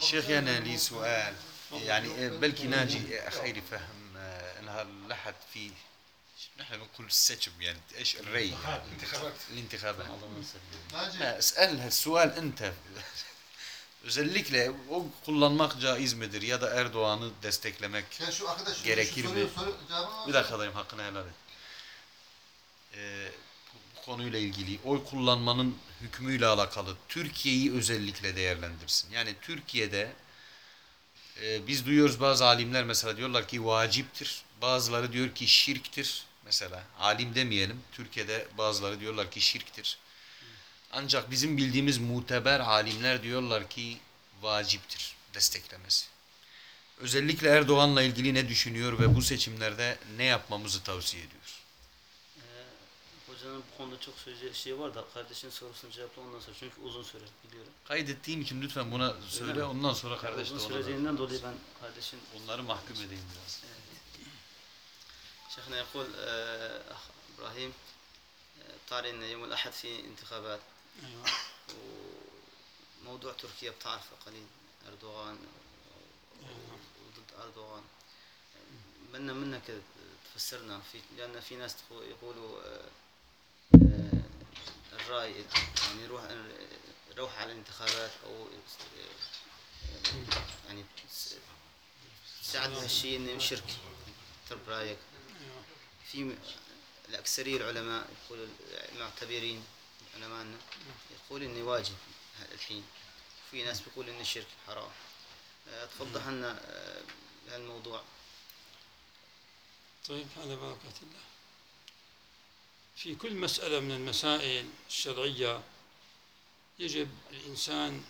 شيخ أنا لي سؤال. يعني بلكي ناجي خيري فهم آه، إنها لحد فيه نحن بنقول السجم يعني إيش الري؟ الانتخابات. الانتخابات. آه، اسال هالسؤال أنت. özellikle le kullanmak caiz midir ya da Erdoğan'ı desteklemek gerekir mi? Bir dakika dayım hakkını helal et. Konuyla ilgili oy kullanmanın hükmüyle alakalı Türkiye'yi özellikle değerlendirsin. Yani Türkiye'de e, biz duyuyoruz bazı alimler mesela diyorlar ki vaciptir. Bazıları diyor ki şirktir. Mesela alim demeyelim. Türkiye'de bazıları diyorlar ki şirktir. Ancak bizim bildiğimiz muteber alimler diyorlar ki vaciptir desteklemesi. Özellikle Erdoğan'la ilgili ne düşünüyor ve bu seçimlerde ne yapmamızı tavsiye ediyor? Hocanın bu konuda çok söyleyeceği şey var da kardeşin sorusunu cevapla ondan sonra çünkü uzun süre biliyorum. Kaydettiğim için lütfen buna söyle mi? ondan sonra kardeş de uzun süreceğinden dolayı ben kardeşin Onları mahkum edeyim biraz. شيخنا يقول آه، أخ إبراهيم آه، طارئ إن يوم الأحد في انتخابات أيوه وموضوع تركيا بتعرفه قليل أردوغان أيوة. وضد أردوغان بدنا منك تفسرنا في لأن في ناس يقولوا آه، آه، الرأي يعني يروح روح على الانتخابات أو يعني ساعد هالشيء إنه شرك ترى برأيك. أيوه في الأكثرية العلماء يقول المعتبرين علماءنا يقول إنه واجب الحين. في ناس بيقول إنه شرك حرام. آه، توضح لنا آه، هالموضوع. طيب على بركة الله في كل مسألة من المسائل الشرعية يجب الإنسان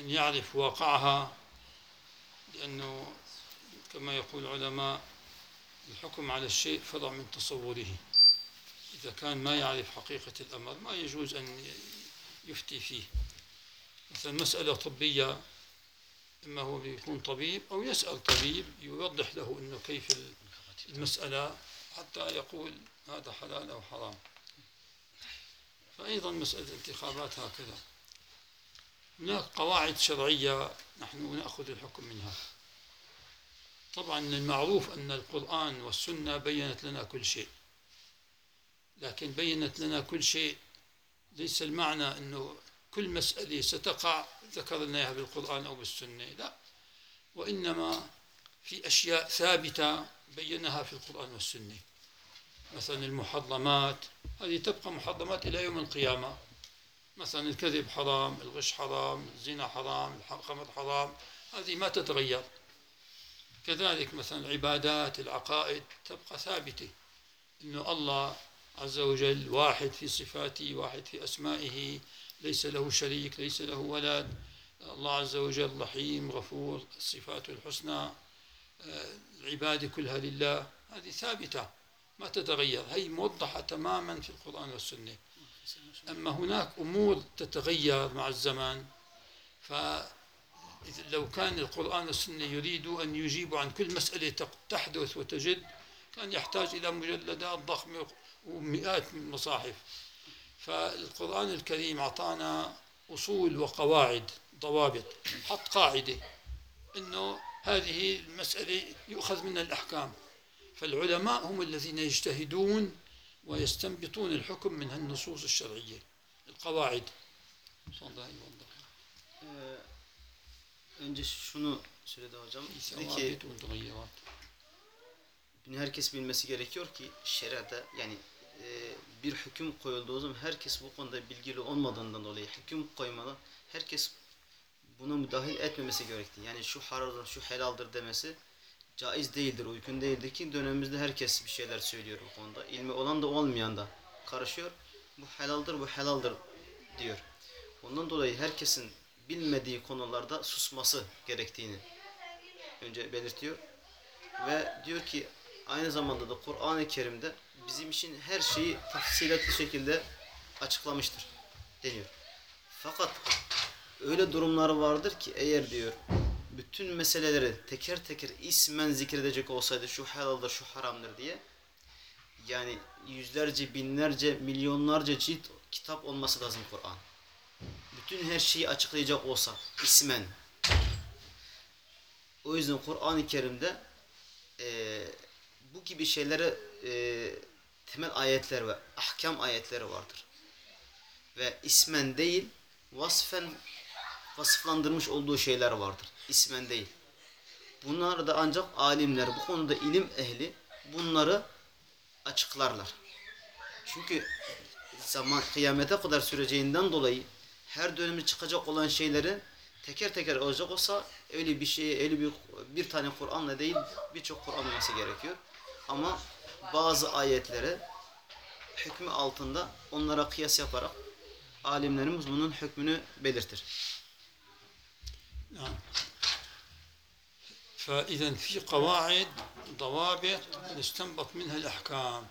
أن يعرف واقعها لأنه كما يقول العلماء الحكم على الشيء فرع من تصوره. إذا كان ما يعرف حقيقة الأمر ما يجوز أن يفتي فيه. مثلا مسألة طبية إما هو بيكون طبيب أو يسأل طبيب يوضح له أنه كيف ال- المسألة حتى يقول هذا حلال أو حرام. فأيضا مسألة الانتخابات هكذا. هناك قواعد شرعية نحن نأخذ الحكم منها. طبعا المعروف أن القرآن والسنة بينت لنا كل شيء. لكن بينت لنا كل شيء ليس المعنى أنه كل مسألة ستقع ذكر لنا إياها بالقرآن أو بالسنة لا. وإنما في أشياء ثابتة بينها في القرآن والسنة. مثلا المحرمات هذه تبقى محرمات إلى يوم القيامة. مثلا الكذب حرام الغش حرام الزنا حرام الخمر حرام هذه ما تتغير. كذلك مثلا العبادات العقائد تبقى ثابتة. أنه الله عز وجل واحد في صفاته واحد في أسمائه ليس له شريك ليس له ولد. الله عز وجل رحيم غفور صفاته الحسنى. العبادة كلها لله. هذه ثابتة. ما تتغير. هي موضحة تماما في القرآن والسنة. أما هناك أمور تتغير مع الزمن فلو كان القرآن والسنة يريدوا أن يجيبوا عن كل مسألة تحدث وتجد كان يحتاج إلى مجلدات ضخمة ومئات من المصاحف فالقرآن الكريم أعطانا أصول وقواعد ضوابط حط قاعدة أنه هذه المسألة يؤخذ منها الأحكام. فالعلماء هم الذين يجتهدون ويستنبطون الحكم من هالنصوص الشرعية القواعد تفضل يوضح Ee, önce şunu söyledi hocam. في Dedi ki ثوابت ومتغيرات Bunu herkes bilmesi gerekiyor ki şeriata yani e, bir hüküm koyulduğu zaman herkes bu konuda bilgili olmadığından dolayı hüküm koymalı. Herkes buna müdahil etmemesi gerektiği. Yani şu haramdır, şu helaldir demesi caiz değildir, uygun değildir ki dönemimizde herkes bir şeyler söylüyor bu konuda. İlmi olan da olmayan da karışıyor. Bu helaldir, bu helaldir diyor. Ondan dolayı herkesin bilmediği konularda susması gerektiğini önce belirtiyor. Ve diyor ki aynı zamanda da Kur'an-ı Kerim'de bizim için her şeyi tafsilatlı şekilde açıklamıştır deniyor. Fakat öyle durumları vardır ki eğer diyor bütün meseleleri teker teker ismen zikredecek olsaydı şu helaldir şu haramdır diye yani yüzlerce binlerce milyonlarca cilt kitap olması lazım Kur'an. bütün her şeyi açıklayacak olsa ismen. O yüzden Kur'an-ı Kerim'de e, bu gibi şeylere e, temel ayetler ve ahkam ayetleri vardır. Ve ismen değil vasfen vasıflandırmış olduğu şeyler vardır. İsmen değil. Bunlar da ancak alimler, bu konuda ilim ehli bunları açıklarlar. Çünkü zaman kıyamete kadar süreceğinden dolayı her dönemde çıkacak olan şeyleri teker teker olacak olsa öyle bir şey, öyle bir bir tane Kur'an'la değil birçok Kur'an olması gerekiyor. Ama bazı ayetlere hükmü altında onlara kıyas yaparak alimlerimiz bunun hükmünü belirtir. نعم فإذا في قواعد ضوابط نستنبط منها الأحكام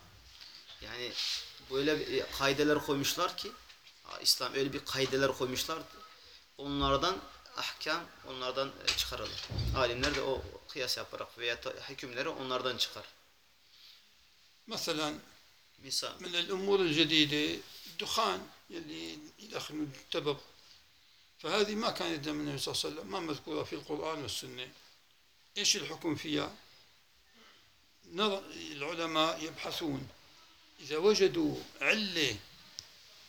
Yani böyle bir e, kaideler koymuşlar ki ha, İslam öyle bir kaideler koymuşlar ki, onlardan ahkam onlardan e, çıkarılır. Alimler de o kıyas yaparak veya da hükümleri onlardan çıkar. مثلا Misal من الأمور الجديدة الدخان يلي يدخن التبغ فهذه ما كانت من النبي صلى الله عليه وسلم ما مذكورة في القرآن والسنة إيش الحكم فيها العلماء يبحثون إذا وجدوا علة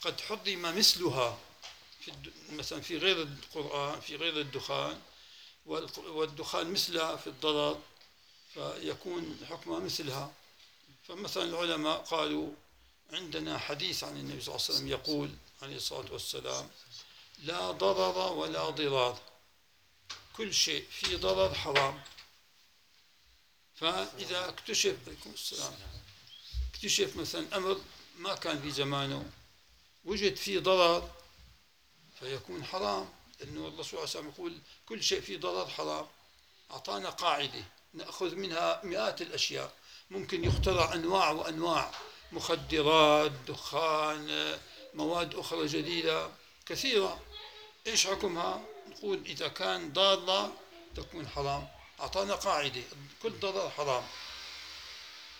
قد حضم مثلها في. مثلا في غير القرآن في غير الدخان والدخان مثلها في الضرر فيكون حكمها مثلها فمثلا العلماء قالوا عندنا حديث عن النبي صلى الله عليه وسلم يقول عليه الصلاة والسلام لا ضرر ولا ضرار. كل شيء فيه ضرر حرام. فإذا اكتشف اكتشف مثلا أمر ما كان في زمانه وجد فيه ضرر فيكون حرام. لأنه الله عليه وسلم يقول كل شيء فيه ضرر حرام. أعطانا قاعدة نأخذ منها مئات الأشياء. ممكن يخترع أنواع وأنواع مخدرات دخان مواد أخرى جديدة. كثيرة. إيش حكمها؟ نقول إذا كان ضارة تكون حرام. أعطانا قاعدة. كل ضرر حرام.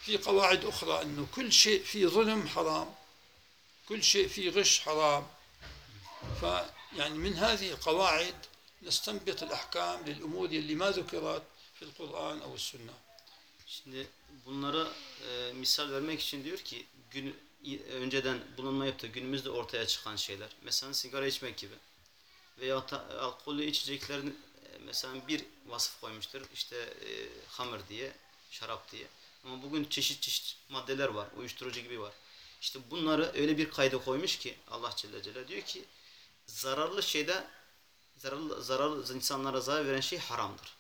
في قواعد أخرى أنه كل شيء فيه ظلم حرام. كل شيء فيه غش حرام. فيعني من هذه القواعد نستنبط الأحكام للأمور اللي ما ذكرت في القرآن أو السنة. Şimdi bunlara e, misal vermek için diyor ki gün önceden bulunmayıp da günümüzde ortaya çıkan şeyler. Mesela sigara içmek gibi. Veya da alkollü içeceklerin e, mesela bir vasıf koymuştur. İşte e, hamur diye, şarap diye. Ama bugün çeşit çeşit maddeler var. Uyuşturucu gibi var. İşte bunları öyle bir kayda koymuş ki Allah Celle Celle diyor ki zararlı şeyde zararlı, zararlı insanlara zarar veren şey haramdır.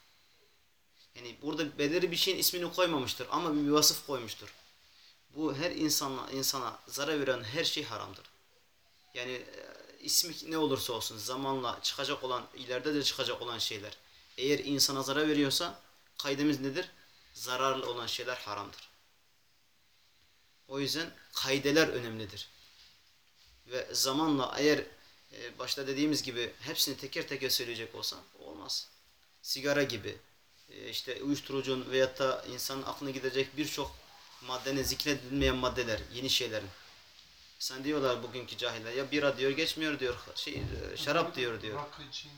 Yani burada belirli bir şeyin ismini koymamıştır ama bir vasıf koymuştur. Bu her insana, insana zarar veren her şey haramdır. Yani e, ismi ne olursa olsun zamanla çıkacak olan, ileride de çıkacak olan şeyler. Eğer insana zarar veriyorsa kaydımız nedir? Zararlı olan şeyler haramdır. O yüzden kaydeler önemlidir. Ve zamanla eğer e, başta dediğimiz gibi hepsini teker teker söyleyecek olsa olmaz. Sigara gibi, e, işte uyuşturucunun veyahut da insanın aklına gidecek birçok maddenin zikredilmeyen maddeler, yeni şeylerin. Sen diyorlar bugünkü cahiller ya bira diyor geçmiyor diyor, şey e, şarap diyor diyor.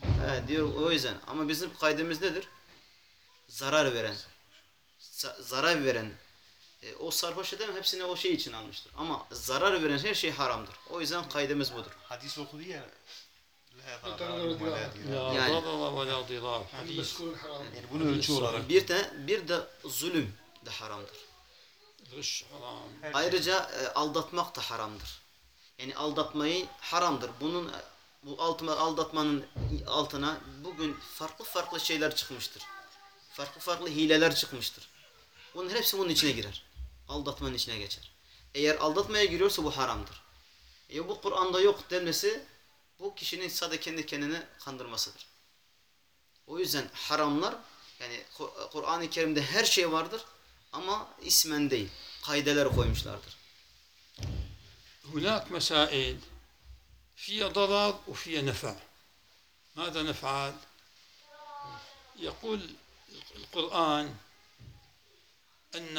He, diyor o yüzden ama bizim kaydımız nedir? Zarar veren, zarar veren. E, o sarhoş eden hepsini o şey için almıştır. Ama zarar veren her şey haramdır. O yüzden kaydımız budur. Hadis okudu ya. Yani, yani bunu ölçü olarak. Bir de, bir de zulüm de haramdır. Şey. Ayrıca e, aldatmak da haramdır. Yani aldatmayı haramdır. Bunun e, bu altıma, aldatmanın altına bugün farklı farklı şeyler çıkmıştır. Farklı farklı hileler çıkmıştır. Bunun hepsi bunun içine girer. Aldatmanın içine geçer. Eğer aldatmaya giriyorsa bu haramdır. E bu Kur'an'da yok demesi bu kişinin sadece kendi kendini kandırmasıdır. O yüzden haramlar yani Kur'an-ı Kerim'de her şey vardır. Ama ismen değil. Kaideler koymuşlardır. هناك مسائل فيها ضرر وفيها نفع ماذا نفعل يقول القرآن أن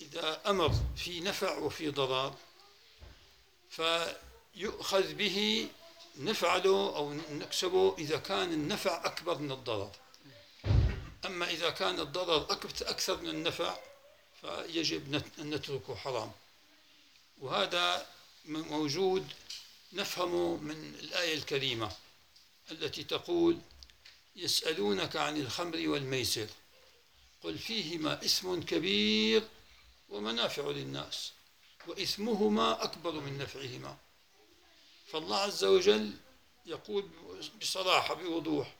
إذا أمر في نفع وفي ضرر فيؤخذ به نفعله أو نكسبه إذا كان النفع أكبر من الضرر أما إذا كان الضرر أكثر من النفع فيجب أن نتركه حرام. وهذا موجود نفهمه من الآية الكريمة التي تقول يسألونك عن الخمر والميسر قل فيهما اسم كبير ومنافع للناس وإثمهما أكبر من نفعهما. فالله عز وجل يقول بصراحة بوضوح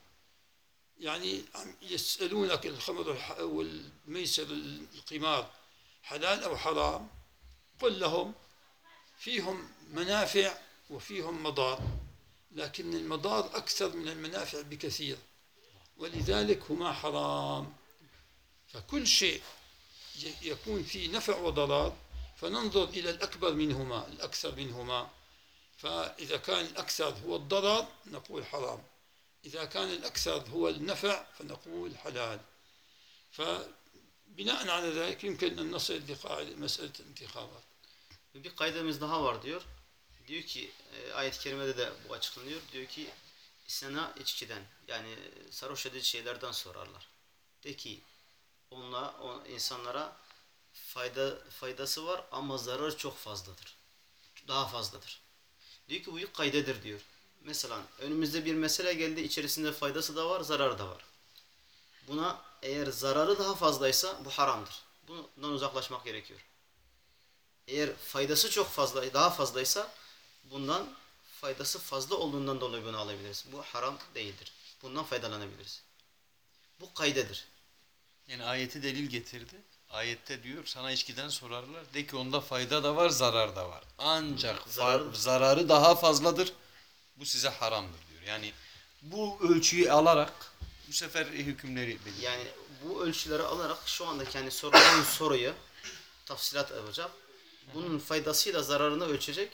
يعني يسألونك الخمر والميسر القمار حلال أو حرام قل لهم فيهم منافع وفيهم مضار لكن المضار أكثر من المنافع بكثير ولذلك هما حرام. فكل شيء يكون فيه نفع وضرر فننظر إلى الأكبر منهما الأكثر منهما. فإذا كان الأكثر هو الضرر نقول حرام. إذا كان الأكثر هو النفع فنقول حلال فبناء على ذلك يمكن أن نصل لقاعدة مسألة الانتخابات Bir kaydemiz daha var diyor. Diyor ki e, ayet-i kerimede de bu açıklanıyor. Diyor ki sana içkiden yani sarhoş edici şeylerden sorarlar. De ki onla, o insanlara fayda faydası var ama zararı çok fazladır. Daha fazladır. Diyor ki bu ilk kaydedir diyor. Mesela önümüzde bir mesele geldi içerisinde faydası da var zararı da var. Buna eğer zararı daha fazlaysa bu haramdır. Bundan uzaklaşmak gerekiyor. Eğer faydası çok fazla, daha fazlaysa bundan faydası fazla olduğundan dolayı bunu alabiliriz. Bu haram değildir. Bundan faydalanabiliriz. Bu kaydedir. Yani ayeti delil getirdi. Ayette diyor sana içkiden sorarlar. De ki onda fayda da var zarar da var. Ancak Zararı- zararı daha fazladır. Bu size haramdır diyor. Yani bu ölçüyü alarak bu sefer hükümleri belirliyor. Yani bu ölçüleri alarak şu anda kendi sorulan soruyu tafsilat yapacak. Bunun faydasıyla zararını ölçecek.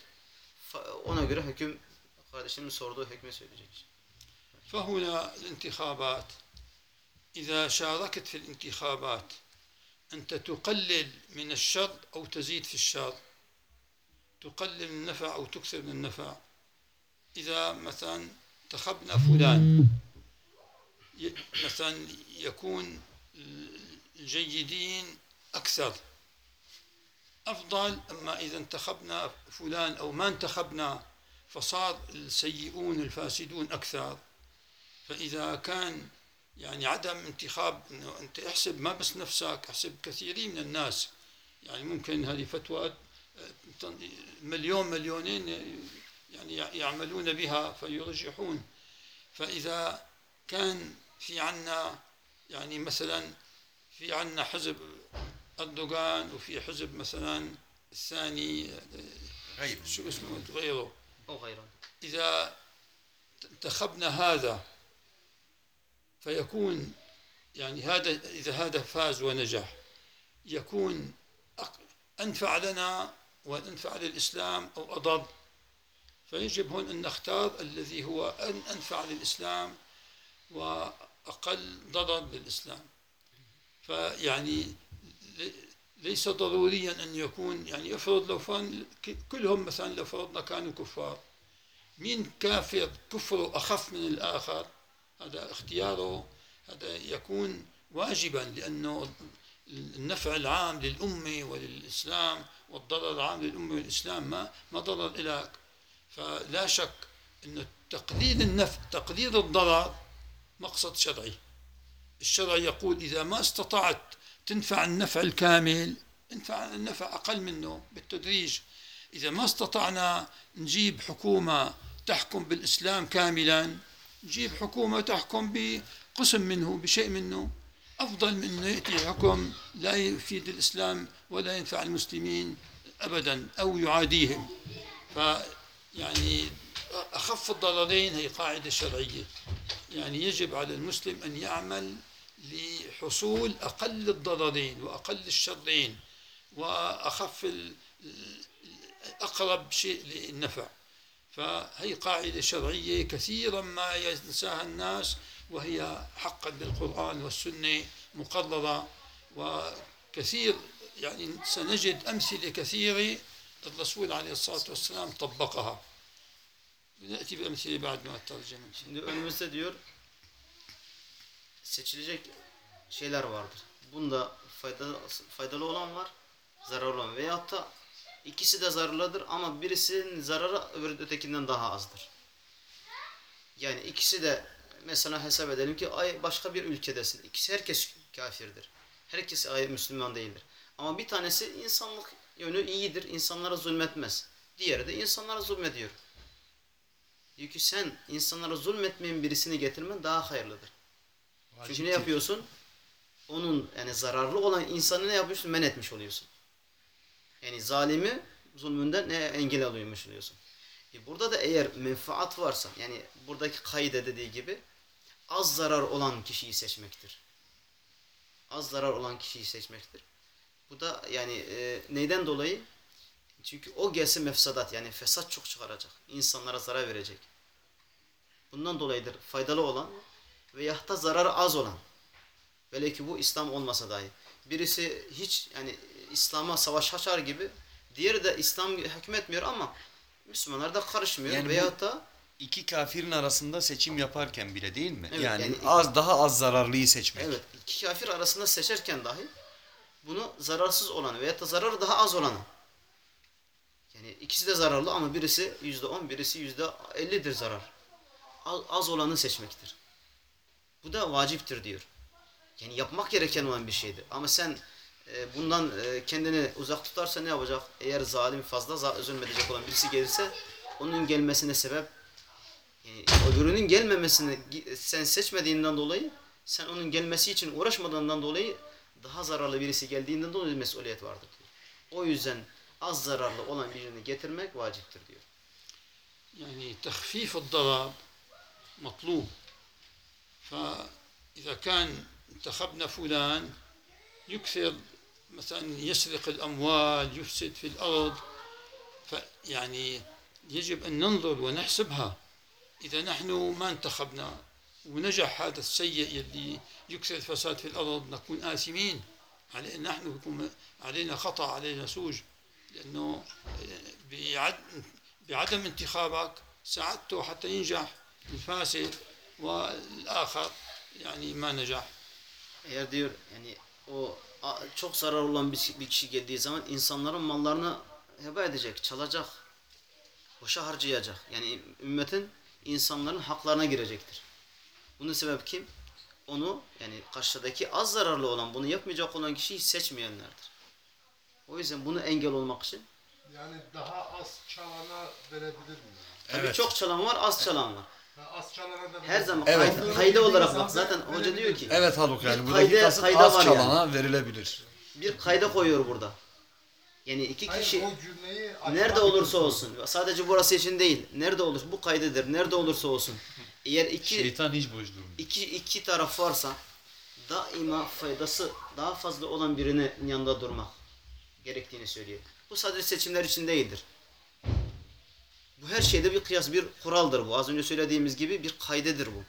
Fa- Ona göre hüküm kardeşimin sorduğu hükmü söyleyecek. فهنا الانتخابات إذا شاركت في الانتخابات أنت تقلل من الشر أو تزيد في الشر تقلل من النفع أو تكثر من النفع إذا مثلا انتخبنا فلان مثلا يكون الجيدين أكثر. أفضل أما إذا انتخبنا فلان أو ما انتخبنا فصار السيئون الفاسدون أكثر. فإذا كان يعني عدم انتخاب إنه أنت احسب ما بس نفسك احسب كثيرين من الناس. يعني ممكن هذه فتوى آه، مليون مليونين يعني يعملون بها فيرجحون فإذا كان في عنا يعني مثلا في عنا حزب أردوغان وفي حزب مثلا الثاني Hayır. شو اسمه غيره O gayran. إذا انتخبنا هذا فيكون يعني هذا إذا هذا فاز ونجح يكون أنفع لنا وأنفع للإسلام أو أضر فيجب هون أن نختار الذي هو أن- أنفع للإسلام وأقل ضرر للإسلام. فيعني لي- ليس ضروريا أن يكون يعني افرض لو فان كلهم مثلا لو فرضنا كانوا كفار مين كافر كفره أخف من الآخر؟ هذا اختياره. هذا يكون واجبا لأنه النفع العام للأمة وللإسلام والضرر العام للأمة والإسلام ما ما ضرر إليك فلا شك أن تقليل النفع تقليل الضرر مقصد شرعي. الشرع يقول إذا ما استطعت تنفع النفع الكامل انفع النفع أقل منه بالتدريج. إذا ما استطعنا نجيب حكومة تحكم بالإسلام كاملا نجيب حكومة تحكم بقسم منه بشيء منه أفضل من أن يأتي حكم لا يفيد الإسلام ولا ينفع المسلمين أبدا أو يعاديهم. فيعني أخف الضررين هي قاعدة شرعية. يعني يجب على المسلم أن يعمل لحصول أقل الضررين وأقل الشرين وأخف أقرب شيء للنفع. فهي قاعدة شرعية كثيرا ما ينساها الناس وهي حقا بالقرآن والسنة مقررة. وكثير يعني سنجد أمثلة كثيرة الرسول عليه الصلاة والسلام طبقها نأتي بأمثلة بعد ما الترجمة Şimdi önümüzde diyor seçilecek şeyler vardır. Bunda faydalı, faydalı olan var, zararlı olan veyahut da ikisi de zararlıdır ama birisinin zararı öbürü ötekinden daha azdır. Yani ikisi de mesela hesap edelim ki ay başka bir ülkedesin. İkisi herkes kafirdir. Herkes ay Müslüman değildir. Ama bir tanesi insanlık yönü iyidir. insanlara zulmetmez. Diğeri de insanlara zulmediyor. Diyor ki sen insanlara zulmetmeyen birisini getirmen daha hayırlıdır. Çünkü ne yapıyorsun? Onun yani zararlı olan insanı ne yapıyorsun? Men etmiş oluyorsun. Yani zalimi zulmünden ne engel alıyormuş oluyorsun. E burada da eğer menfaat varsa yani buradaki kaide dediği gibi az zarar olan kişiyi seçmektir. Az zarar olan kişiyi seçmektir. Bu da yani e, neyden dolayı? Çünkü o gelse mefsadat yani fesat çok çıkaracak. İnsanlara zarar verecek. Bundan dolayıdır faydalı olan veyahut da zararı az olan. Vele ki bu İslam olmasa dahi. Birisi hiç yani İslam'a savaş açar gibi diğeri de İslam hükmetmiyor ama Müslümanlar da karışmıyor Yani veyahut da İki kafirin arasında seçim yaparken bile değil mi? Evet, yani, yani- az daha az zararlıyı seçmek. evet iki kafir arasında seçerken dahi bunu zararsız olanı veyahut da zararı daha az olanı yani ikisi de zararlı ama birisi yüzde on birisi yüzde ellidir zarar. Az, olanı seçmektir. Bu da vaciptir diyor. Yani yapmak gereken olan bir şeydir. Ama sen e, bundan e, kendini uzak tutarsa ne yapacak? Eğer zalim fazla zulmedecek olan birisi gelirse onun gelmesine sebep yani öbürünün gelmemesini sen seçmediğinden dolayı sen onun gelmesi için uğraşmadığından dolayı daha zararlı birisi geldiğinden dolayı mesuliyet vardır diyor. O yüzden az zararlı olan birini getirmek vaciptir diyor. يعني تخفيف الضرر مطلوب فإذا كان انتخبنا فلان يكثر مثلا يسرق الأموال يفسد في الأرض فيعني يجب أن ننظر ونحسبها إذا نحن ما انتخبنا ونجح هذا السيء يلي يكثر الفساد في الأرض نكون آثمين علي نحن يكون علينا خطأ علينا سوج لأنه بعد- بعدم انتخابك ساعدته حتى ينجح الفاسد والآخر يعني ما نجح Eğer diyor yani o a- çok zarar olan bir, bir kişi geldiği zaman insanların mallarını heba edecek, çalacak, boşa harcayacak. Yani ümmetin insanların haklarına girecektir. Bunun sebep kim? Onu yani karşıdaki az zararlı olan, bunu yapmayacak olan kişiyi seçmeyenlerdir. O yüzden bunu engel olmak için Yani daha az çalana verebilir mi? tabii Evet. çok çalan var, az çalan var. Ha, az çalana da Her zaman Evet. kayda, kayda olarak bak zaten hoca diyor ki Evet Haluk yani buradaki kayda- kasıt kayda az var çalana verilebilir. bir kayda koyuyor burada. Yani iki Hayır, kişi Nerede olursa olsun. Sadece burası için değil. Nerede olur? Bu kaydedir. Nerede olursa olsun. Eğer iki, Şeytan hiç boş durmuyor. iki, iki taraf varsa daima faydası daha fazla olan birinin yanında durmak gerektiğini söylüyor. Bu sadece seçimler için değildir. Bu her şeyde bir kıyas, bir kuraldır bu. Az önce söylediğimiz gibi bir kaydedir bu.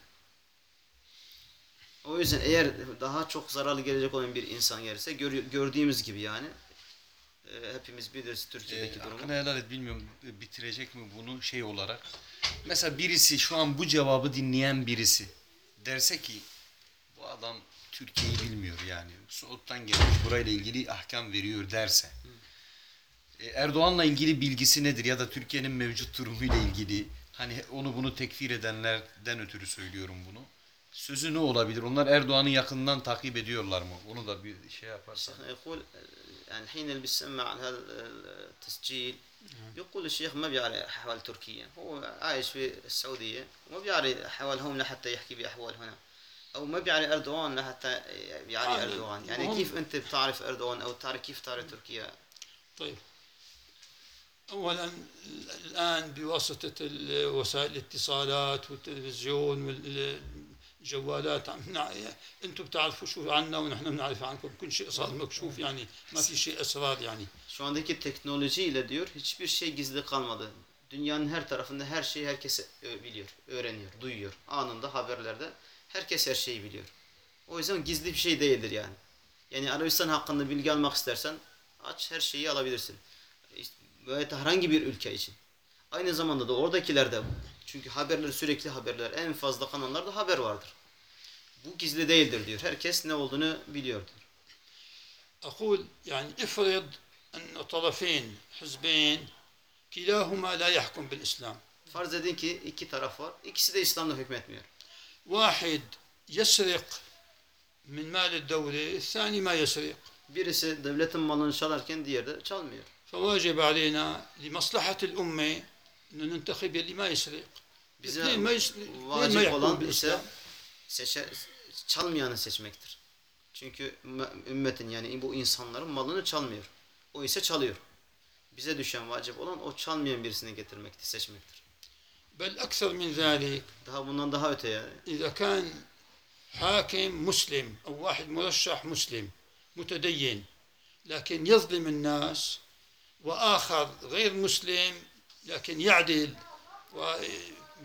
O yüzden eğer daha çok zararlı gelecek olan bir insan gelirse gör- gördüğümüz gibi yani e, hepimiz biliriz Türkiye'deki Ee, durumu. hakkını helal et bilmiyorum e, bitirecek mi bunu şey olarak. Mesela birisi şu an bu cevabı dinleyen birisi derse ki bu adam Türkiye'yi bilmiyor yani. Suud'dan gelmiş burayla ilgili ahkam veriyor derse. E, Erdoğan'la ilgili bilgisi nedir ya da Türkiye'nin mevcut durumuyla ilgili hani onu bunu tekfir edenlerden ötürü söylüyorum bunu. Sözü ne olabilir? Onlar Erdoğan'ı yakından takip ediyorlar mı? Onu da bir şey yaparsan. يعني الحين اللي بيسمع عن هذا التسجيل يقول الشيخ ما بيعرف أحوال تركيا هو عايش في السعودية وما بيعرف أحوالهم لحتى يحكي بأحوال هنا أو ما بيعرف أردوغان لحتى بيعرف آه، أردوغان. يعني كيف أنت بتعرف أردوغان أو تعرف كيف تعرف تركيا؟ طيب. أولا الآن بواسطة ال- وسائل الاتصالات والتلفزيون والجوالات عم نع- أنتم بتعرفوا شو عنا ونحن بنعرف عنكم كل شيء صار مكشوف يعني ما في شيء أسرار يعني Şu andaki teknolojiyle diyor hiçbir şey gizli kalmadı. Dünyanın her tarafında her şeyi herkes ö- biliyor, öğreniyor, duyuyor. Anında haberlerde herkes her şeyi biliyor. O yüzden gizli bir şey değildir yani. Yani Arabistan hakkında bilgi almak istersen aç her şeyi alabilirsin. İşte, Böyle herhangi bir ülke için. Aynı zamanda da oradakiler de Çünkü haberler sürekli haberler. En fazla kanallarda haber vardır. Bu gizli değildir diyor. Herkes ne olduğunu biliyordur. أقول يعني افرض أن طرفين حزبين كلاهما لا يحكم بالإسلام Farz edin ki iki taraf var. İkisi de İslam'da hükmetmiyor. واحد يسرق من مال الدولة الثاني ما يسرق Birisi devletin malını çalarken diğeri de çalmıyor. فواجب علينا لمصلحة الأمة أن ننتخب اللي ما يسرق Bize الاثنين ما يس- الاثنين ما vacip يحكمون olan ise بالإسلام seçe, çalmayanı seçmektir. Çünkü ümme- ümmetin yani bu insanların malını çalmıyor. O ise çalıyor. Bize düşen vacip olan o çalmayan birisini getirmektir, seçmektir. بل أكثر من ذلك Daha bundan daha öte yani. إذا كان حاكم مسلم أو واحد مرشح مسلم متدين لكن يظلم الناس وآخر غير مسلم لكن يعدل و-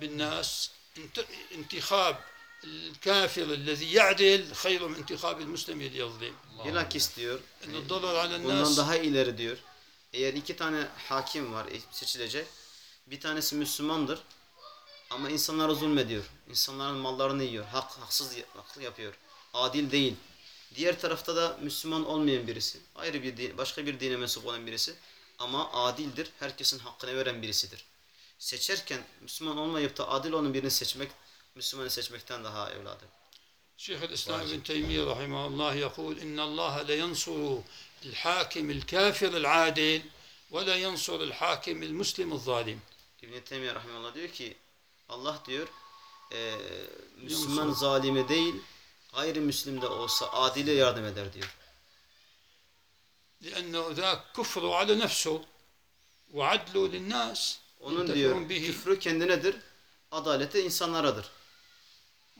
بالناس انت- انتخاب الكافر الذي يعدل خير من انتخاب المسلم الذي يظلم Bilakis diyor, أن الضرر على bundan الناس daha ileri diyor. Eğer iki tane hakim var e, seçilecek, bir tanesi Müslümandır ama insanlara zulmediyor. İnsanların mallarını yiyor, hak, haksız haklı yapıyor. Adil değil. Diğer tarafta da Müslüman olmayan birisi, ayrı bir din, başka bir dine mensup olan birisi ama adildir, herkesin hakkını veren birisidir. Seçerken Müslüman olmayıp da adil olan birini seçmek, Müslümanı seçmekten daha evladır. شيخ الإسلام ابن تيمية رحمه الله يقول إن الله لينصر الحاكم الكافر العادل ولا ينصر الحاكم المسلم الظالم İbn-i Teymiye Rahimullah diyor ki Allah diyor e, Müslüman Yansın. zalime değil gayrimüslim de olsa adile yardım eder diyor. لأنه ذاك كفر على نفسه وعدله للناس Onun ينتفعون diyor به küfrü kendinedir, adaleti insanlaradır.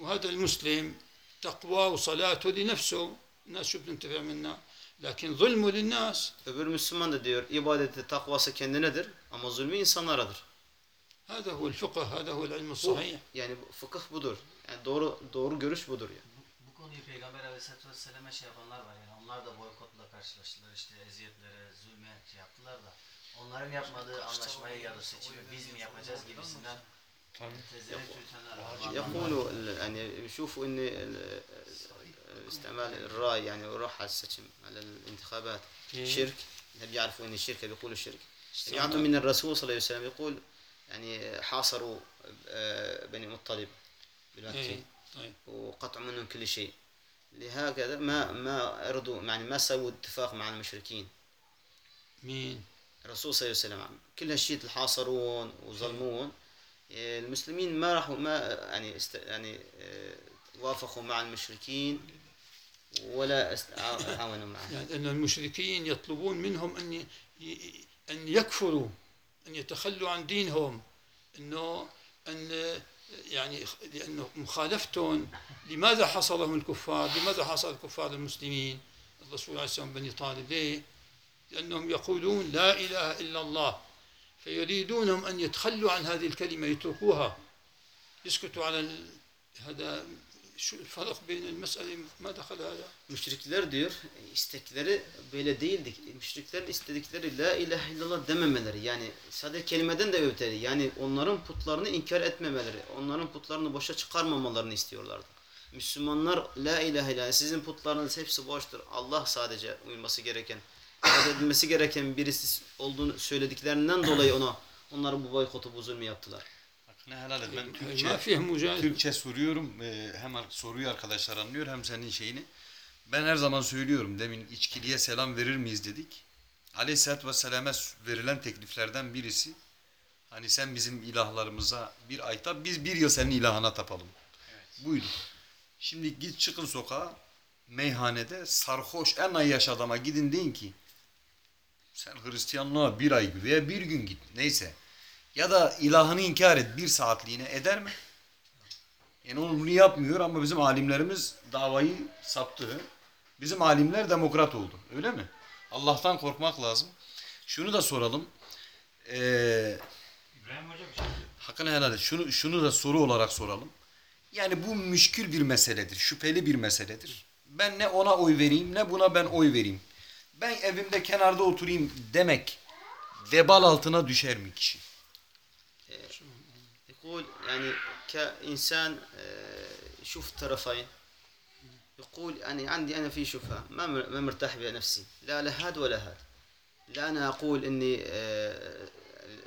وهذا المسلم تقوى وصلاته لنفسه الناس شو بتنتفع منها لكن ظلمه للناس Öbür Müslüman da diyor ibadeti, takvası kendinedir ama zulmü insanlaradır. هذا هو الفقه هذا هو العلم Bu, الصحيح yani bu fıkıh budur. Yani doğru doğru görüş budur yani. Bu konuyu Peygamber Aleyhisselatü Vesselam'a şey yapanlar var yani onlar da boykotla karşılaştılar işte eziyetlere, zulme şey yaptılar da onların yapmadığı anlaşmayı ya da seçimi biz mi yapacağız gibisinden. يقولوا ال- يعني بيشوفوا ان ال- استعمال الراي يعني وراح على السجن على الانتخابات. شرك اللي بيعرفوا ان الشرك بيقولوا شرك يعطوا من الرسول صلى الله عليه وسلم يقول يعني حاصروا بني مطلب بالمكي وقطعوا منهم كل شيء لهكذا ما ما ارضوا يعني ما سووا اتفاق مع المشركين مين الرسول صلى الله عليه وسلم كل هالشيء اللي وظلمون المسلمين ما راحوا ما يعني است يعني آه، وافقوا مع المشركين ولا عاونوا معهم يعني أن المشركين يطلبون منهم ي- أن يكفروا أن يتخلوا عن دينهم أنه أن يعني لأنه مخالفتهم لماذا حصلهم الكفار؟ لماذا حصل الكفار المسلمين؟ الرسول عليه السلام بني طالب ليه؟ لأنهم يقولون لا إله إلا الله فيريدونهم أن يتخلوا عن هذه الكلمة يتركوها يسكتوا على ال... هذا شو الفرق بين المسألة ما دخل هذا؟ Müşrikler diyor istekleri böyle değildi. Müşriklerin istedikleri la ilahe illallah dememeleri. Yani sadece kelimeden de öteri. Yani onların putlarını inkar etmemeleri. Onların putlarını boşa çıkarmamalarını istiyorlardı. Müslümanlar la ilahe illallah sizin putlarınız hepsi boştur. Allah sadece uyması gereken, ibadet edilmesi gereken birisi olduğunu söylediklerinden dolayı ona onların bu boykotu bu zulmü yaptılar. Hakkını helal et. Ben e, Türkçe, Türkçe soruyorum. E, hem soruyu arkadaşlar anlıyor hem senin şeyini. Ben her zaman söylüyorum. Demin içkiliye selam verir miyiz dedik. Aleyhisselatü Vesselam'a verilen tekliflerden birisi hani sen bizim ilahlarımıza bir ay tap, biz bir yıl senin ilahına tapalım. Evet. Buydu. Şimdi git çıkın sokağa meyhanede sarhoş en ayyaş adama gidin deyin ki sen Hristiyanlığa bir ay veya bir gün git neyse. Ya da ilahını inkar et bir saatliğine eder mi? Yani onu bunu yapmıyor ama bizim alimlerimiz davayı saptı. Bizim alimler demokrat oldu. Öyle mi? Allah'tan korkmak lazım. Şunu da soralım. Ee, hakkını helal et. Şunu, şunu da soru olarak soralım. Yani bu müşkül bir meseledir. Şüpheli bir meseledir. Ben ne ona oy vereyim ne buna ben oy vereyim. Ben evimde kenarda oturayım demek vebal altına düşer mi kişi? يقول يعني كإنسان آه، يشوف الطرفين يقول يعني عندي أنا في شبهة ما ما مرتاح بنفسي لا لهاد ولا هاد لا أنا أقول إني آه،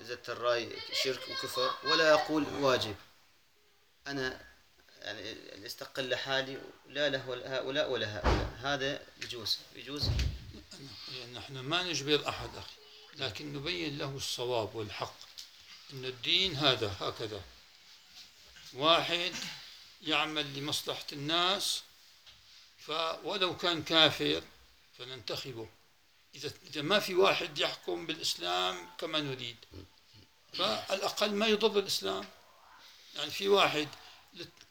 زدت الرأي شرك وكفر ولا أقول واجب أنا يعني استقل لحالي لا له هؤلاء ولا هؤلاء هذا يجوز يجوز يعني نحن ما نجبر أحد أخي. لكن نبين له الصواب والحق. أن الدين هذا هكذا. واحد يعمل لمصلحة الناس فولو كان كافر فننتخبه. إذا إذا ما في واحد يحكم بالإسلام كما نريد. فالأقل ما يضر الإسلام. يعني في واحد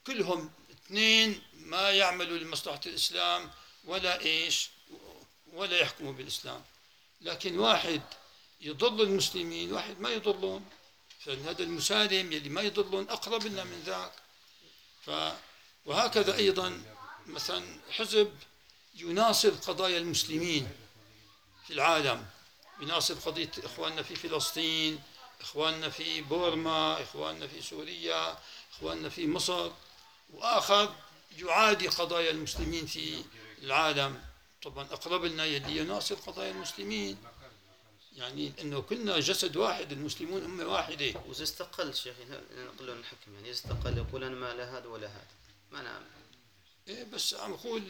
كلهم اثنين ما يعملوا لمصلحة الإسلام ولا إيش؟ ولا يحكموا بالإسلام. لكن واحد يضر المسلمين واحد ما يضرهم فهذا المسالم يلي ما يضرهم أقرب لنا من ذاك. ف وهكذا أيضا مثلا حزب يناصر قضايا المسلمين في العالم. يناصر قضية إخواننا في فلسطين إخواننا في بورما إخواننا في سوريا إخواننا في مصر. وآخر يعادي قضايا المسلمين في العالم. طبعا أقرب لنا يلي يناصر قضايا المسلمين. يعني أنه كنا جسد واحد المسلمون أمة واحدة. وإذا استقل شيخي نقول له الحكم يعني استقل يقول أنا ما لا هذا ولا هذا. ما أنا إيه بس عم أقول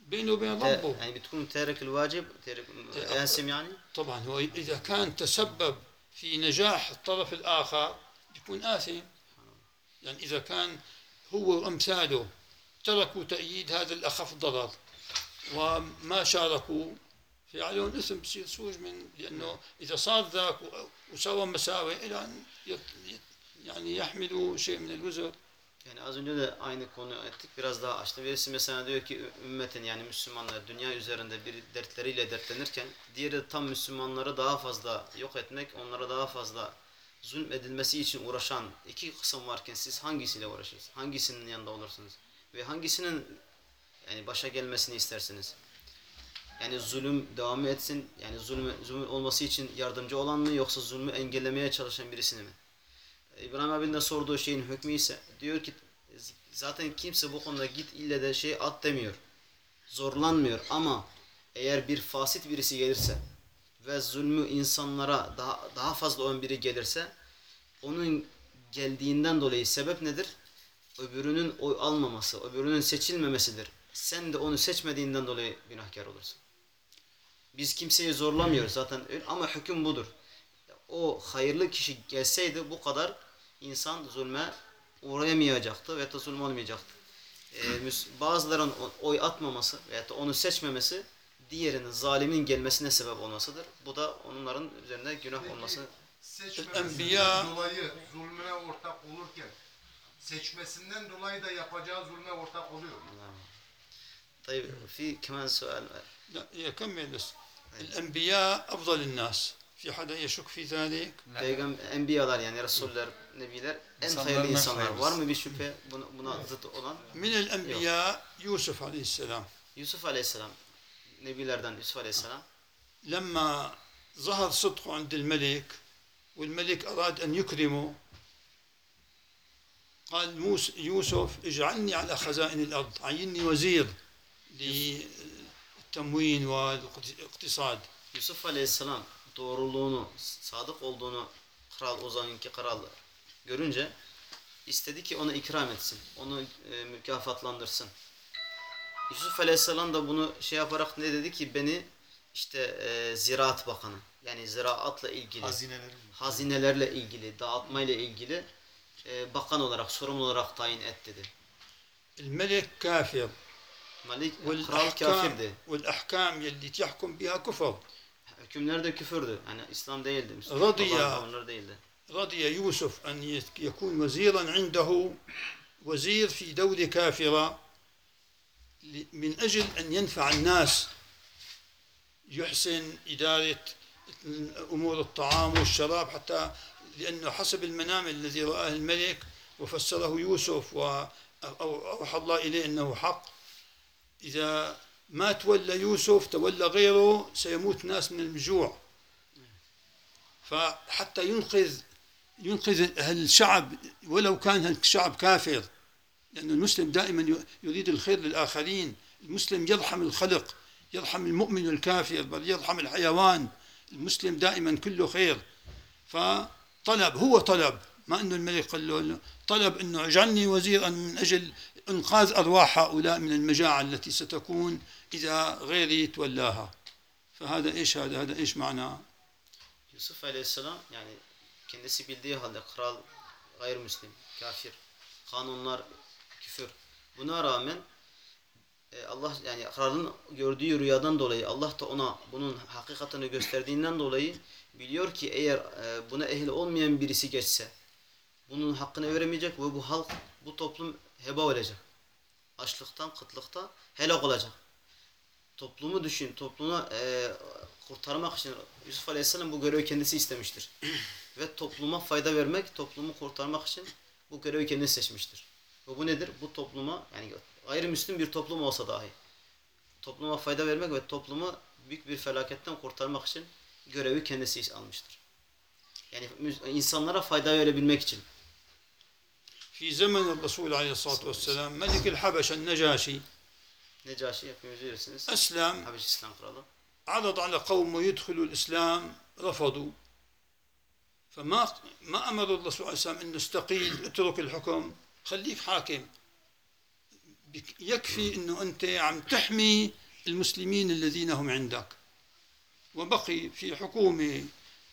بينه وبين ربه. يعني بتكون تارك الواجب تارك آثم يعني؟ طبعا هو إذا كان تسبب في نجاح الطرف الآخر يكون آثم. يعني إذا كان هو وأمثاله تركوا تأييد هذا الأخف ضرر. وما شاركوا في عليهم إثم بصير سوج من لأنه إذا صار ذاك و- وسوى مساوئ إلى أن يت- yani يحملوا شيء من الوزر Yani az önce de aynı konu ettik biraz daha açtı. Birisi mesela diyor ki ümmetin yani Müslümanlar dünya üzerinde bir dertleriyle dertlenirken diğeri de tam Müslümanları daha fazla yok etmek, onlara daha fazla zulm edilmesi için uğraşan iki kısım varken siz hangisiyle uğraşırsınız? Hangisinin yanında olursunuz? Ve hangisinin yani başa gelmesini istersiniz? Yani zulüm devam etsin, yani zulüm, zulüm olması için yardımcı olan mı yoksa zulmü engellemeye çalışan birisini mi? İbrahim abinin de sorduğu şeyin hükmü ise diyor ki zaten kimse bu konuda git ille de şey at demiyor. Zorlanmıyor ama eğer bir fasit birisi gelirse ve zulmü insanlara daha, daha fazla olan biri gelirse onun geldiğinden dolayı sebep nedir? Öbürünün oy almaması, öbürünün seçilmemesidir. Sen de onu seçmediğinden dolayı günahkar olursun. Biz kimseyi zorlamıyoruz zaten öyle ama hüküm budur o hayırlı kişi gelseydi bu kadar insan zulme uğrayamayacaktı ve da zulüm olmayacaktı. Ee, bazıların oy atmaması veya da onu seçmemesi diğerinin zalimin gelmesine sebep olmasıdır. Bu da onların üzerinde günah olması. Seçmesinden Enbiya- dolayı zulmüne ortak olurken seçmesinden dolayı da yapacağı zulme ortak oluyor. طيب في كمان سؤال. لا يكمل بس الأنبياء أفضل الناس. في حدا يشك في ذلك؟ yani Resuller, Nebiler en İnsanların hayırlı en insanlar. Var mı bir şüphe buna, buna zıt olan? من الأنبياء يوسف عليه السلام. Yusuf Aleyhisselam, Nebilerden Yusuf Aleyhisselam. لما ظهر صدقه عند الملك والملك أراد أن يكرمه قال موس يوسف اجعلني على خزائن الأرض عيني وزير. للتموين والاقتصاد Yusuf Aleyhisselam doğruluğunu, sadık olduğunu kral o zamanki kral görünce istedi ki onu ikram etsin. Onu e, mükafatlandırsın. Yusuf Aleyhisselam da bunu şey yaparak ne dedi ki beni işte e, ziraat bakanı yani ziraatla ilgili Hazinelerin. hazinelerle ilgili, dağıtmayla ilgili e, bakan olarak, sorumlu olarak tayin et dedi. الملك كافر Malik kral والأحكام kafirdi. والأحكام يلي تحكم بها كفر Hükümler de küfürdü. Yani İslam değildi. Müslüman değildi. رضي يوسف أن يكون وزيرا عنده وزير في دولة كافرة من أجل أن ينفع الناس يحسن إدارة أمور الطعام والشراب حتى لأنه حسب المنام الذي رآه الملك وفسره يوسف وأوحى الله إليه أنه حق إذا ما تولى يوسف تولى غيره سيموت ناس من الجوع فحتى ينقذ ينقذ الشعب ولو كان الشعب كافر. لأن المسلم دائما يريد الخير للآخرين. المسلم يرحم الخلق يرحم المؤمن الكافر بل يرحم الحيوان. المسلم دائما كله خير. فطلب هو طلب ما إنه الملك قال له طلب إنه اجعلني وزيرا من أجل انقاذ ارواح هؤلاء من المجاعه التي ستكون اذا غيري تولاها فهذا ايش هذا هذا ايش معناه Yusuf Aleyhisselam yani kendisi bildiği halde kral gayrimüslim, kafir, kanunlar küfür. Buna rağmen e, Allah yani kralın gördüğü rüyadan dolayı Allah da ona bunun hakikatini gösterdiğinden dolayı biliyor ki eğer e, buna ehil olmayan birisi geçse bunun hakkını veremeyecek ve bu halk, bu toplum heba olacak. Açlıktan, kıtlıkta helak olacak. Toplumu düşün, toplumu e, kurtarmak için Yusuf Aleyhisselam bu görevi kendisi istemiştir. Ve topluma fayda vermek, toplumu kurtarmak için bu görevi kendisi seçmiştir. Ve bu nedir? Bu topluma yani gayrimüslim bir toplum olsa dahi topluma fayda vermek ve toplumu büyük bir felaketten kurtarmak için görevi kendisi almıştır. Yani insanlara fayda verebilmek için. في زمن الرسول عليه الصلاة والسلام ملك الحبش النجاشي. Necaşi hepimiz bilirsiniz. أسلم. Habeşistan kralı. عرض على قومه يدخلوا الإسلام رفضوا. فما ما أمر الرسول عليه السلام أنه استقيل اترك الحكم. خليك حاكم. يكفي أنه أنت عم تحمي المسلمين الذين هم عندك. وبقي في حكومة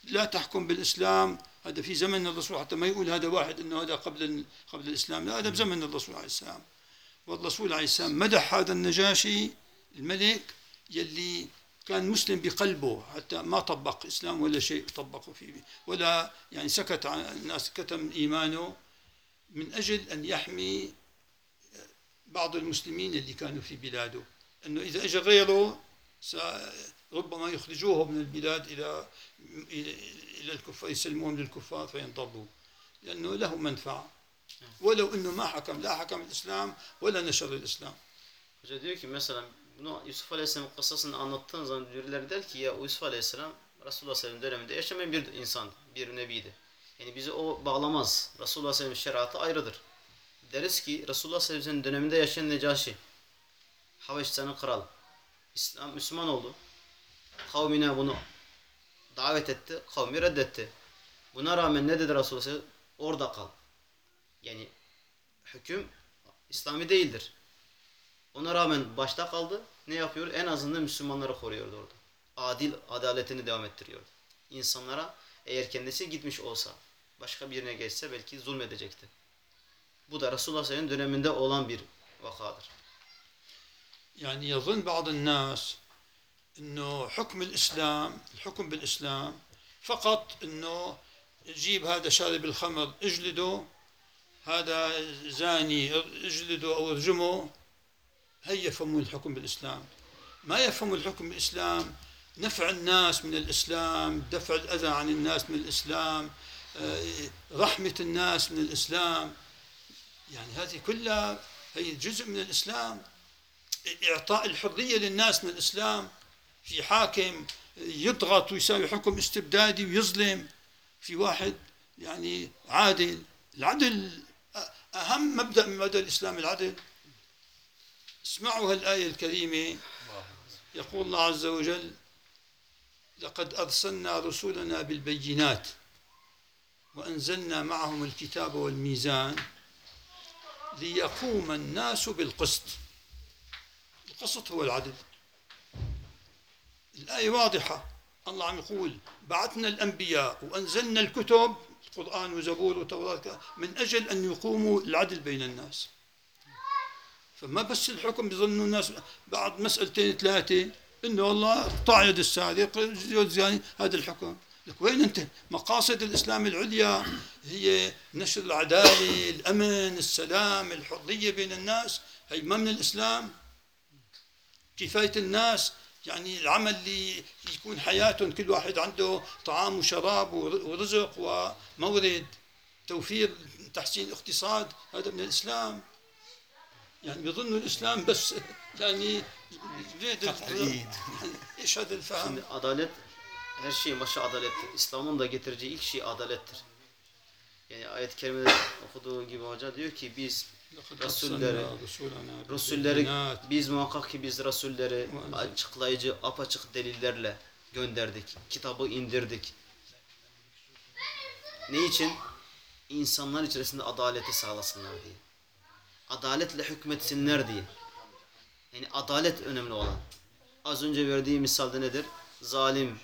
لا تحكم بالإسلام. هذا في زمن الرسول حتى ما يقول هذا واحد أنه هذا قبل قبل الإسلام لا هذا بزمن الرسول عليه السلام. والرسول عليه السلام مدح هذا النجاشي الملك يلي كان مسلم بقلبه حتى ما طبق إسلام ولا شيء طبقه فيه ولا يعني سكت عن الناس كتم إيمانه من أجل أن يحمي بعض المسلمين اللي كانوا في بلاده. أنه إذا أجى غيره ربما يخرجوه من البلاد إلى إلى الكفار يسلموهم للكفار فينضروا لأنه له منفعة ولو أنه ما حكم لا حكم الإسلام ولا نشر الإسلام Hoca diyor ki mesela bunu Yusuf Aleyhisselam'ın kıssasını anlattığın zaman birileri der ki ya Yusuf Aleyhisselam Resulullah Aleyhisselam döneminde yaşamayan bir insan, bir nebiydi. Yani bizi o bağlamaz. Resulullah Aleyhisselam'ın şeriatı ayrıdır. Deriz ki Resulullah Aleyhisselam'ın döneminde yaşayan Necaşi, Habeşistan'ın kralı, İslam, Müslüman oldu. Kavmine bunu davet etti. Kavmi reddetti. Buna rağmen ne dedi Resulullah sallallahu? Orada kal. Yani hüküm İslami değildir. Ona rağmen başta kaldı. Ne yapıyor? En azından Müslümanları koruyordu orada. Adil adaletini devam ettiriyordu. İnsanlara eğer kendisi gitmiş olsa başka birine geçse belki zulmedecekti. Bu da Resulullah sallallahu döneminde olan bir vakadır. Yani yazın bazı nas إنه حكم الإسلام الحكم بالإسلام فقط إنه جيب هذا شارب الخمر اجلده هذا زاني اجلده أو ارجمه هي يفهمون الحكم بالإسلام. ما يفهموا الحكم بالإسلام نفع الناس من الإسلام دفع الأذى عن الناس من الإسلام آه، رحمة الناس من الإسلام. يعني هذه كلها هي جزء من الإسلام إعطاء الحرية للناس من الإسلام. في حاكم يضغط ويساوي حكم استبدادي ويظلم في واحد يعني عادل. العدل أهم مبدأ من مبادئ الإسلام العدل. اسمعوا هالآية الكريمة. يقول الله عز وجل لقد أرسلنا رسلنا بالبينات وأنزلنا معهم الكتاب والميزان ليقوم الناس بالقسط. القسط هو العدل. الآية واضحة. الله عم يقول بعثنا الأنبياء وأنزلنا الكتب القرآن وزبور وتوراة من أجل أن يقوموا العدل بين الناس. فما بس الحكم بيظنوا الناس بعد مسألتين ثلاثة إنه والله يد السارق يد زاني هذا الحكم. لك وين أنت؟ مقاصد الإسلام العليا هي نشر العدالة الأمن السلام الحرية بين الناس. هي ما من الإسلام. كفاية الناس. يعني العمل اللي يكون حياتهم كل واحد عنده طعام وشراب ورزق ومورد توفير تحسين الاقتصاد هذا من الإسلام يعني بيظنوا الإسلام بس يعني يعني إيش هذا الفهم Şimdi adalet her şeyin başı adalettir. İslam'ın da getireceği ilk şey adalettir. Yani ayet-i kerimede okuduğu gibi hoca diyor ki biz Resulleri, Resulleri biz muhakkak ki biz Resulleri açıklayıcı, apaçık delillerle gönderdik. Kitabı indirdik. Ne için? İnsanlar içerisinde adaleti sağlasınlar diye. Adaletle hükmetsinler diye. Yani adalet önemli olan. Az önce verdiği misalde nedir? Zalim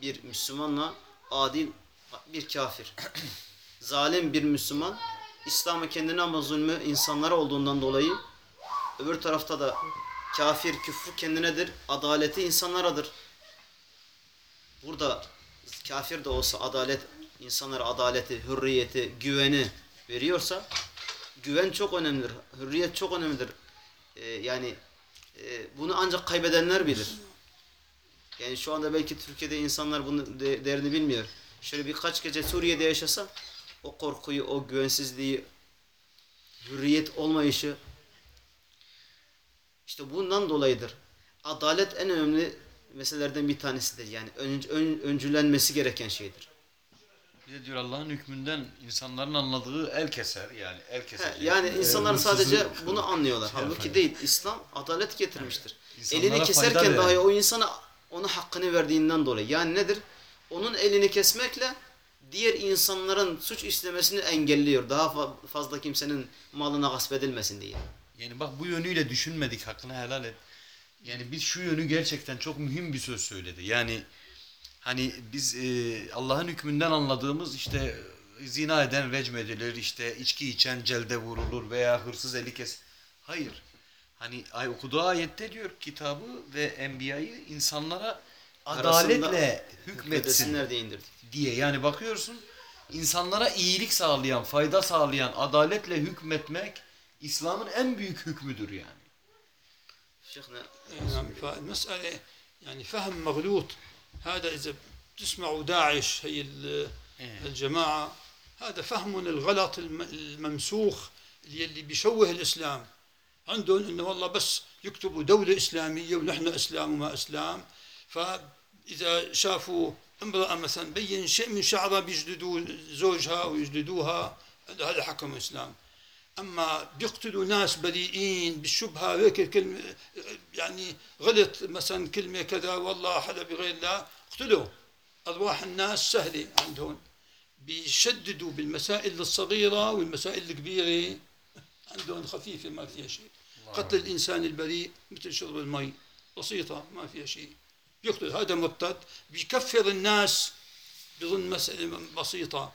bir Müslümanla adil bir kafir. Zalim bir Müslüman İslam'ı kendine ama zulmü insanlara olduğundan dolayı öbür tarafta da kafir küfrü kendinedir, adaleti insanlaradır. Burada kafir de olsa adalet, insanlara adaleti, hürriyeti, güveni veriyorsa güven çok önemlidir, hürriyet çok önemlidir. Ee, yani e, bunu ancak kaybedenler bilir. Yani şu anda belki Türkiye'de insanlar bunun de- değerini bilmiyor. Şöyle birkaç gece Suriye'de yaşasa o korkuyu, o güvensizliği, hürriyet olmayışı işte bundan dolayıdır. Adalet en önemli meselelerden bir tanesidir. Yani ön, ön- öncülenmesi gereken şeydir. Bir de diyor Allah'ın hükmünden insanların anladığı el keser yani el keser. He, yani insanlar hırsızı- sadece bunu anlıyorlar. Şey Halbuki değil. İslam adalet getirmiştir. İnsanlara elini keserken veren. dahi o insana ona hakkını verdiğinden dolayı. Yani nedir? Onun elini kesmekle diğer insanların suç işlemesini engelliyor. Daha fa- fazla kimsenin malına gasp edilmesin diye. Yani bak bu yönüyle düşünmedik hakkını helal et. Yani biz şu yönü gerçekten çok mühim bir söz söyledi. Yani hani biz e, Allah'ın hükmünden anladığımız işte e, zina eden recm edilir, işte içki içen celde vurulur veya hırsız eli kes. Hayır. Hani ay okuduğu ayette diyor kitabı ve enbiyayı insanlara adaletle Arasında hükmetsin Hükmedesinler diye indirdik. diye. Yani bakıyorsun insanlara iyilik sağlayan, fayda sağlayan, adaletle hükmetmek İslam'ın en büyük hükmüdür yani. Şeyhna نعم فالمسألة يعني فهم مغلوط هذا إذا بتسمعوا داعش هي ال- إيه. الجماعة هذا فهم الغلط الم- الممسوخ اللي بيشوه الإسلام عندهم إنه والله بس يكتبوا دولة إسلامية ونحن إسلام وما إسلام فإذا شافوا امرأة مثلا بين شيء من شعرها بيجلدوا زوجها ويجلدوها هذا حكم الإسلام. أما بيقتلوا ناس بريئين بالشبهة هيك الكلمة يعني غلط مثلا كلمة كذا والله حدا بغير الله اقتلوه أرواح الناس سهلة عندهم. بيشددوا بالمسائل الصغيرة والمسائل الكبيرة. عندهم خفيفة ما فيها شيء. قتل الإنسان البريء مثل شرب المي. بسيطة ما فيها شيء. بيقتل هذا مرتد بيكفر الناس بظن مسألة بسيطة.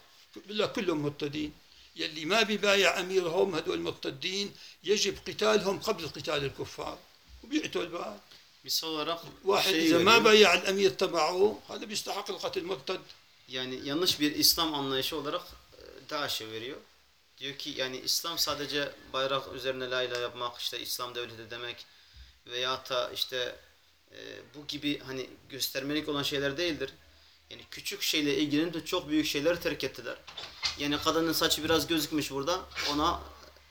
بالله كلهم مرتدين. يلي ما بيبايع أميرهم هدول المرتدين يجب قتالهم قبل قتال الكفار. وبيقتل بعد misal olarak واحد şey إذا ما. بايع الأمير تبعه هذا بيستحق القتل مرتد yani yanlış bir İslam anlayışı olarak DAEŞ'e veriyor. Diyor ki yani İslam sadece bayrak üzerine la ilahe yapmak, işte İslam devleti demek veya da işte e, bu gibi hani göstermelik olan şeyler değildir. Yani küçük şeyle ilgilenip de çok büyük şeyleri terk ettiler. Yani kadının saçı biraz gözükmüş burada. Ona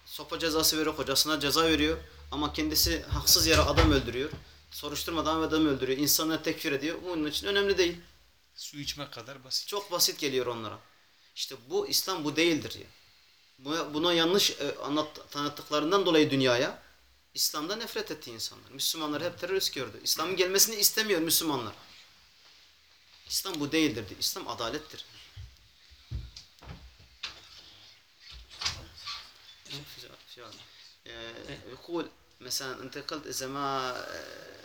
sopa cezası veriyor, kocasına ceza veriyor. Ama kendisi haksız yere adam öldürüyor. Soruşturmadan adam öldürüyor. İnsanları tekfir ediyor. Bunun için önemli değil. Su içmek kadar basit. Çok basit geliyor onlara. İşte bu İslam bu değildir ya. Buna, buna yanlış e, anlat, tanıttıklarından dolayı dünyaya İslam'dan nefret etti insanlar. Müslümanlar hep terörist gördü. İslam'ın gelmesini istemiyor Müslümanlar. İslam bu değildir. diyor. İslam adalettir. آه، يقول مثلا انت قلت اذا ما آه،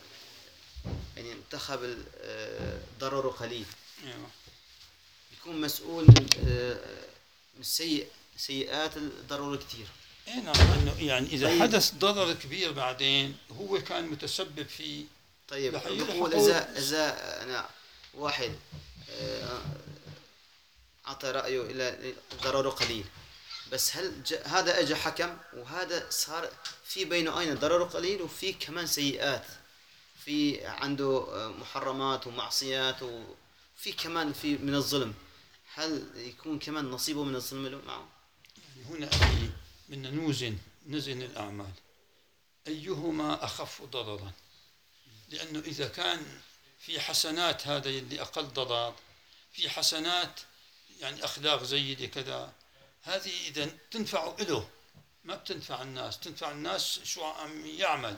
يعني انتخب ال- آه، ضرره قليل. يكون مسؤول من آه، سيئات الضرورة كثير اي نعم إنه يعني إذا طيب. حدث ضرر كبير بعدين هو كان متسبب في طيب هو- إذا إذا أنا واحد آه، أعطى رأيه إلى ضرره قليل بس هل ج- هذا اجى حكم وهذا صار في بينه أين ضرره قليل وفي كمان سيئات في عنده آه، محرمات ومعصيات وفي كمان في من الظلم هل يكون كمان نصيبه من الظلم له معه؟ يعني هنا بدنا نوزن نزن الأعمال. أيهما أخف ضررا؟ لأنه إذا كان في حسنات هذا اللي أقل ضرر. في حسنات يعني أخلاق جيدة كذا. هذه إذا تنفع له ما بتنفع الناس. تنفع الناس شو عم يعمل.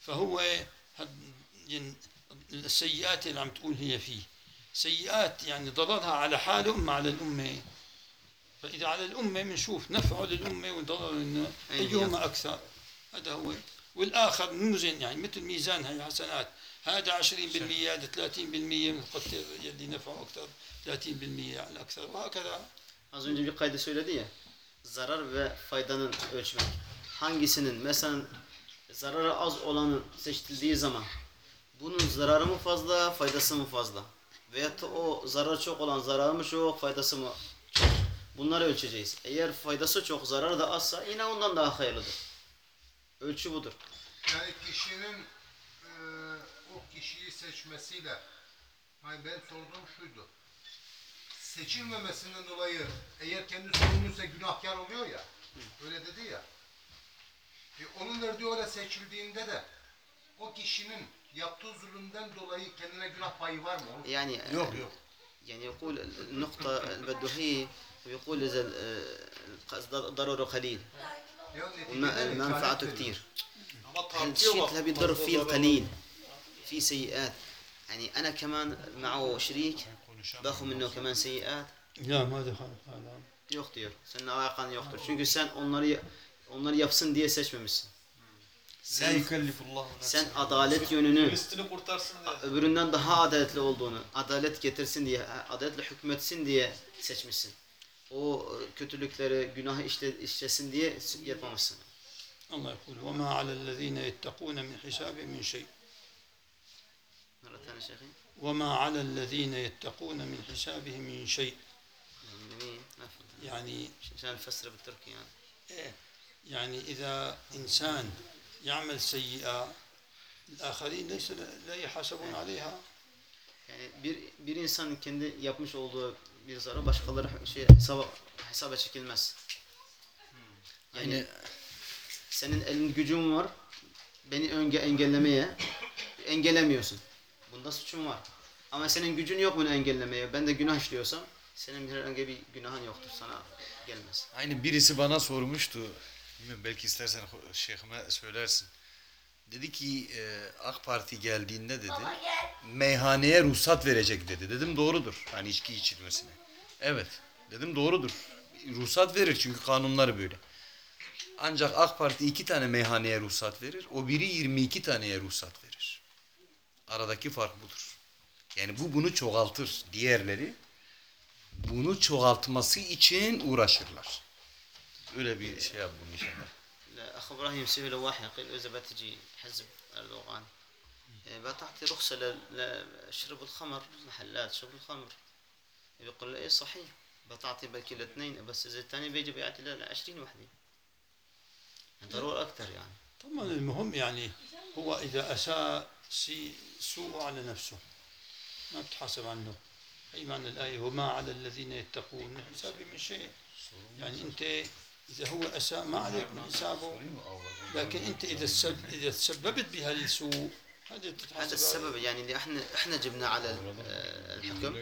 فهو السيئات اللي عم تقول هي فيه. سيئات يعني ضررها على حاله أما على الأمة. فإذا على الأمة بنشوف نفعه للأمة وضرره للناس أين أيهما أكثر هذا هو والآخر نوزن يعني مثل ميزان هي حسنات هذا 20% هذا 30% من القتل يلي نفعه أكثر 30% على الأكثر وهكذا Az önce bir kaydı söyledi ya. Zarar ve faydanın ölçmek. Hangisinin mesela zararı az olanı seçildiği zaman bunun zararı mı fazla, faydası mı fazla? Veyahut da o zararı çok olan zararı mı çok, faydası mı çok? Bunları ölçeceğiz. Eğer faydası çok, zararı da azsa yine ondan daha hayırlıdır. Ölçü budur. Yani kişinin e, o kişiyi seçmesiyle hani ben sorduğum şuydu. Seçilmemesinden dolayı eğer kendi sorumluysa günahkar oluyor ya. Öyle dedi ya. E, onun verdiği öyle seçildiğinde de o kişinin yaptığı zulümden dolayı kendine günah payı var mı? Onu Yani Yok yok. يعني يقول النقطة البدوحية ويقول إذا القصد ضرره قليل Ya neticede ومنفعته ikamet كتير Ama tartıyor الشيء bak. اللي بيضر fazla فيه zarar القليل في سيئات يعني أنا كمان معه شريك باخذ منه كمان سيئات لا ما دخل هذا yok diyor. Senin alakan yoktur. Çünkü sen onları onları yapsın diye seçmemişsin. La yükellifullahu Sen adalet yönünü Filistin'i kurtarsın diye. öbüründen daha adaletli olduğunu, adalet getirsin diye, adaletle hükmetsin diye seçmişsin. O e, kötülükleri, günahı işle, işlesin diye yapmamışsın. الله يقول وما على الذين يتقون من حسابهم من شيء مرة ثانية شيخي وما على الذين يتقون من حسابهم من شيء جميل ما فهمت. يعني عشان نفسر بالتركي يعني إيه؟ يعني إذا إنسان يعمل سيئة الآخرين ليس لا يحاسبون عليها Yani bir bir insanın kendi yapmış olduğu bir zarar başkaları şey hesaba, hesaba çekilmez. Yani Yani senin elin gücün var. Beni önce engellemeye engellemiyorsun. Bunda suçun var. Ama senin gücün yok bunu engellemeye. Ben de günah işliyorsam senin bir herhangi bir günahın yoktur. Sana gelmez. Aynı birisi bana sormuştu. Bilmiyorum, belki istersen şeyhime söylersin. Dedi ki e, AK Parti geldiğinde dedi meyhaneye ruhsat verecek dedi. Dedim doğrudur. Hani içki içilmesine. Evet. Dedim doğrudur. Ruhsat verir çünkü kanunları böyle. Ancak AK Parti iki tane meyhaneye ruhsat verir. O biri 22 taneye ruhsat verir. Aradaki fark budur. Yani bu bunu çoğaltır. Diğerleri bunu çoğaltması için uğraşırlar. Öyle bir şey yap bunu inşallah. لا، أخ إبراهيم سئل واحد قال إذا بتجي حزب أردوغان إيه، بتعطي رخصة ل- لشرب الخمر محلات شرب الخمر يقول له إيه صحيح. بتعطي بلكي الاثنين بس إذا الثاني بيجي بيعطي ل 20 وحدة. ضروري أكثر يعني. طبعا المهم يعني هو إذا أساء سي- سوء على نفسه ما بتحاسب عنه. أي معنى الآية وما على الذين يتقون. من حسابهم من شيء. يعني أنت إذا هو أساء ما عليك من حسابه. لكن إذا تسبب إذا تسببت بهالسوء هذا تتحاسب هذا عليه. السبب يعني اللي احنا احنا جبنا على ال- آه، الحكم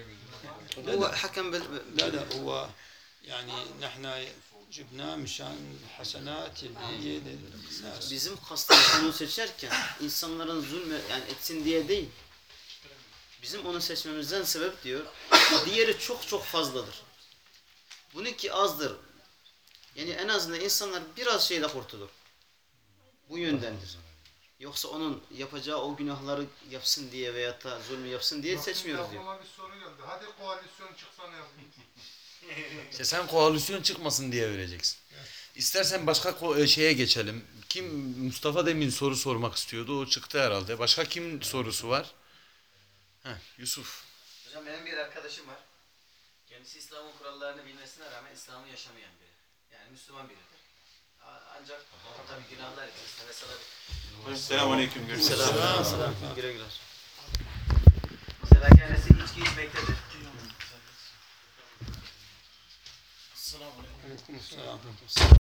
لا هو لا. حكم بال... لا لا هو يعني نحن جبناه مشان الحسنات اللي هي للناس Bizim kastımız onu seçerken insanların zulme yani etsin diye değil. Bizim onu seçmemizden sebep diyor. Diğeri çok çok fazladır. Bununki azdır. Yani en azından insanlar biraz şeyle kurtulur. Bu yöndendir. Yoksa onun yapacağı o günahları yapsın diye veyahut da zulmü yapsın diye seçmiyoruz diyor. Bir soru geldi. Hadi koalisyon çıksa ne yapayım? İşte sen koalisyon çıkmasın diye vereceksin. İstersen başka e, şeye geçelim. Kim Mustafa demin soru sormak istiyordu. O çıktı herhalde. Başka kim sorusu var? Heh, Yusuf. Hocam benim bir arkadaşım var. Kendisi İslam'ın kurallarını bilmesine rağmen İslam'ı yaşamayan biri. Yani Müslüman biridir. Ancak tabii günahlar içerisinde mesela bir... Selamun Aleyküm. Selam. Selam. Selam. Güle güle. Mesela kendisi içki içmektedir. Selamun Aleyküm. Selam.